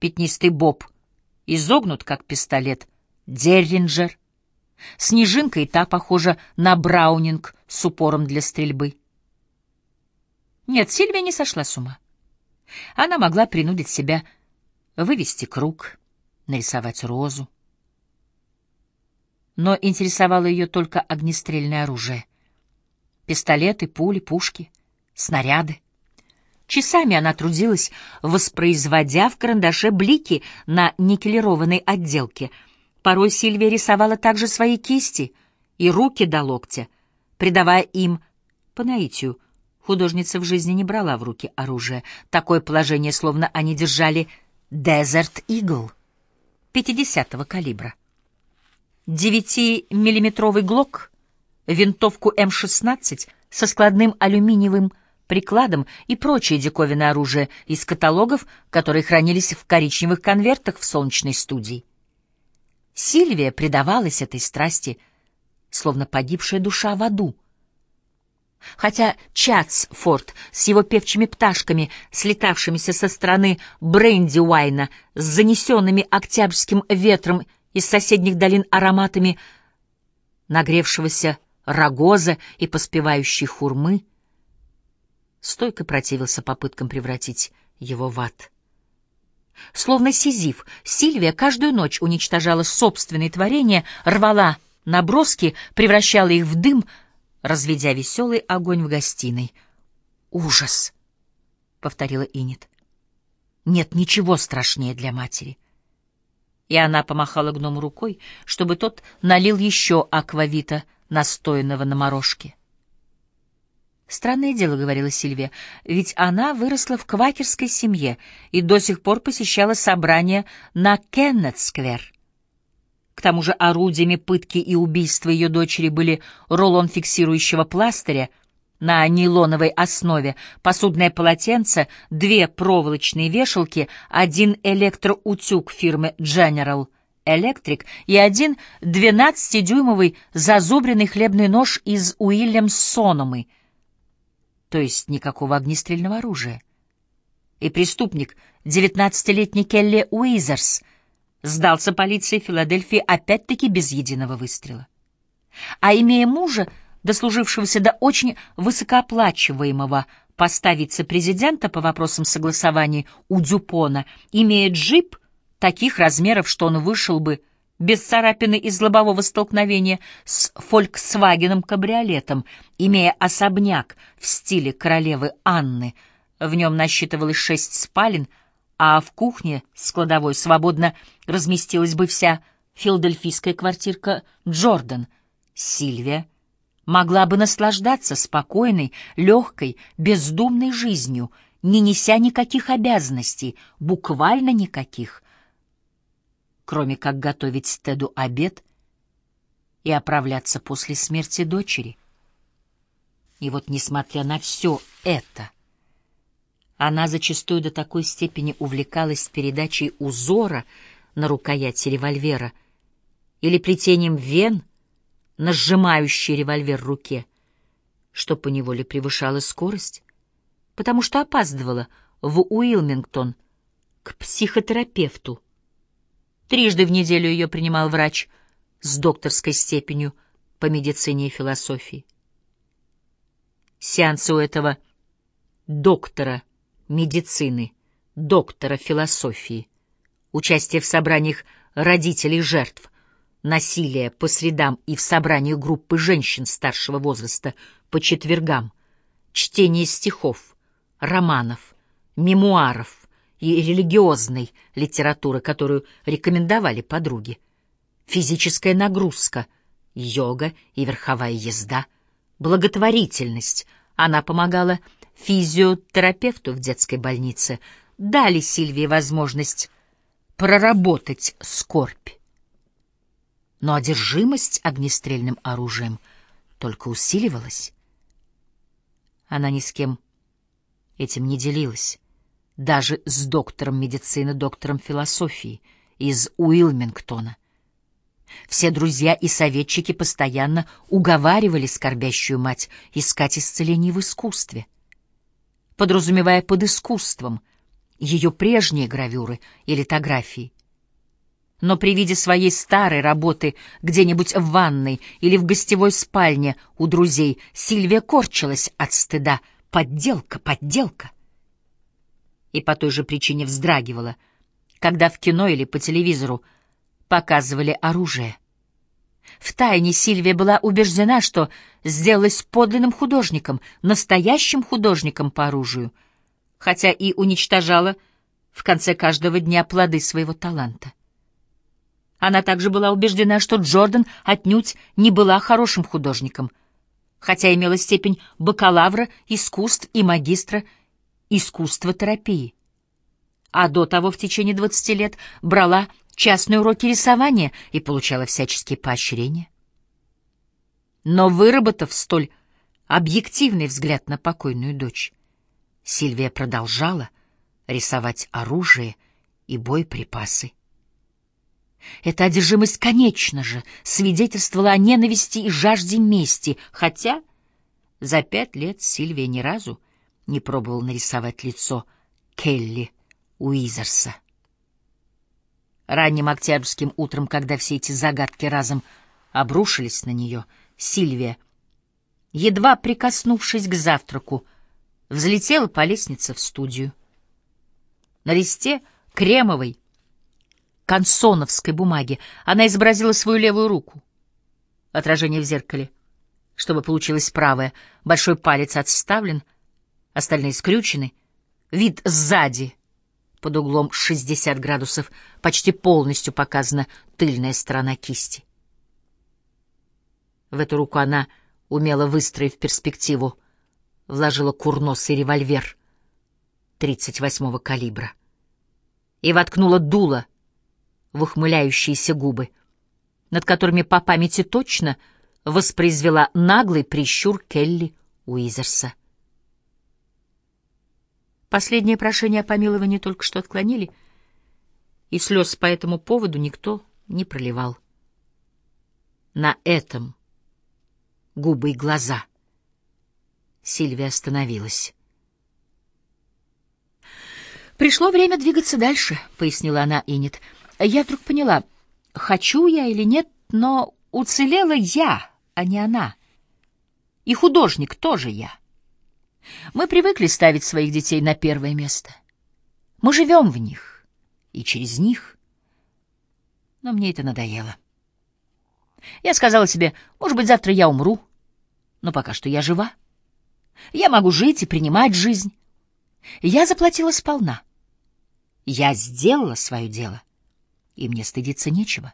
пятнистый боб, изогнут, как пистолет, Дерринджер. Снежинка и та похожа на браунинг с упором для стрельбы. Нет, Сильвия не сошла с ума. Она могла принудить себя вывести круг, нарисовать розу. Но интересовало ее только огнестрельное оружие. Пистолеты, пули, пушки, снаряды. Часами она трудилась, воспроизводя в карандаше блики на никелированной отделке. Порой Сильвия рисовала также свои кисти и руки до локтя, придавая им, по наитию, художница в жизни не брала в руки оружие. Такое положение, словно они держали Desert Eagle 50-го калибра. Девятимиллиметровый глок, винтовку М-16 со складным алюминиевым прикладом и прочее диковинное оружие из каталогов, которые хранились в коричневых конвертах в солнечной студии. Сильвия предавалась этой страсти, словно погибшая душа в аду. Хотя Чатсфорд с его певчими пташками, слетавшимися со стороны Бренди-Уайна, с занесенными октябрьским ветром из соседних долин ароматами нагревшегося рогоза и поспевающей хурмы, стойко противился попыткам превратить его в ад. Словно сизиф, Сильвия каждую ночь уничтожала собственные творения, рвала наброски, превращала их в дым, разведя веселый огонь в гостиной. «Ужас!» — повторила Инет. «Нет ничего страшнее для матери». И она помахала гному рукой, чтобы тот налил еще аквавита, настоянного на морожке. «Странное дело», — говорила Сильвия, — «ведь она выросла в квакерской семье и до сих пор посещала собрания на Кеннет-сквер». К тому же орудиями пытки и убийства ее дочери были рулон фиксирующего пластыря на нейлоновой основе, посудное полотенце, две проволочные вешалки, один электроутюг фирмы General Electric и один 12-дюймовый зазубренный хлебный нож из Уильямс-Сономы — то есть никакого огнестрельного оружия. И преступник, девятнадцатилетний Келли Уизерс, сдался полиции Филадельфии опять-таки без единого выстрела. А имея мужа, дослужившегося до очень высокооплачиваемого поста вице-президента по вопросам согласования у Дюпона, имея джип таких размеров, что он вышел бы без царапины из лобового столкновения с «Фольксвагеном-кабриолетом», имея особняк в стиле королевы Анны. В нем насчитывалось шесть спален, а в кухне с кладовой свободно разместилась бы вся филадельфийская квартирка Джордан. Сильвия могла бы наслаждаться спокойной, легкой, бездумной жизнью, не неся никаких обязанностей, буквально никаких — кроме как готовить Теду обед и оправляться после смерти дочери. И вот, несмотря на все это, она зачастую до такой степени увлекалась передачей узора на рукояти револьвера или плетением вен на сжимающей револьвер руке, что поневоле превышала скорость, потому что опаздывала в Уилмингтон к психотерапевту, Трижды в неделю ее принимал врач с докторской степенью по медицине и философии. Сеансы у этого доктора медицины, доктора философии, участие в собраниях родителей жертв, насилия по средам и в собраниях группы женщин старшего возраста по четвергам, чтение стихов, романов, мемуаров, и религиозной литературы, которую рекомендовали подруги. Физическая нагрузка, йога и верховая езда, благотворительность. Она помогала физиотерапевту в детской больнице, дали Сильвии возможность проработать скорбь. Но одержимость огнестрельным оружием только усиливалась. Она ни с кем этим не делилась даже с доктором медицины, доктором философии из Уилмингтона. Все друзья и советчики постоянно уговаривали скорбящую мать искать исцеление в искусстве, подразумевая под искусством ее прежние гравюры и литографии. Но при виде своей старой работы где-нибудь в ванной или в гостевой спальне у друзей Сильвия корчилась от стыда. Подделка, подделка. И по той же причине вздрагивала, когда в кино или по телевизору показывали оружие. Втайне Сильвия была убеждена, что сделалась подлинным художником, настоящим художником по оружию, хотя и уничтожала в конце каждого дня плоды своего таланта. Она также была убеждена, что Джордан отнюдь не была хорошим художником, хотя имела степень бакалавра искусств и магистра искусствотерапии. А до того в течение 20 лет брала частные уроки рисования и получала всяческие поощрения. Но выработав столь объективный взгляд на покойную дочь, Сильвия продолжала рисовать оружие и боеприпасы. Эта одержимость, конечно же, свидетельствовала о ненависти и жажде мести, хотя за пять лет Сильвия ни разу не пробовала нарисовать лицо Келли Уизерса. Ранним октябрьским утром, когда все эти загадки разом обрушились на нее, Сильвия, едва прикоснувшись к завтраку, взлетела по лестнице в студию. На листе кремовой, консоновской бумаги она изобразила свою левую руку. Отражение в зеркале. Чтобы получилось правое, большой палец отставлен, остальные скрючены. Вид сзади — под углом 60 градусов почти полностью показана тыльная сторона кисти. В эту руку она, умело выстроив перспективу, вложила курносый револьвер 38-го калибра и воткнула дуло в ухмыляющиеся губы, над которыми по памяти точно воспроизвела наглый прищур Келли Уизерса. Последнее прошение о помиловании только что отклонили, и слез по этому поводу никто не проливал. На этом губы и глаза Сильвия остановилась. «Пришло время двигаться дальше», — пояснила она Инет. «Я вдруг поняла, хочу я или нет, но уцелела я, а не она. И художник тоже я». Мы привыкли ставить своих детей на первое место. Мы живем в них и через них. Но мне это надоело. Я сказала себе, может быть, завтра я умру, но пока что я жива. Я могу жить и принимать жизнь. Я заплатила сполна. Я сделала свое дело, и мне стыдиться нечего.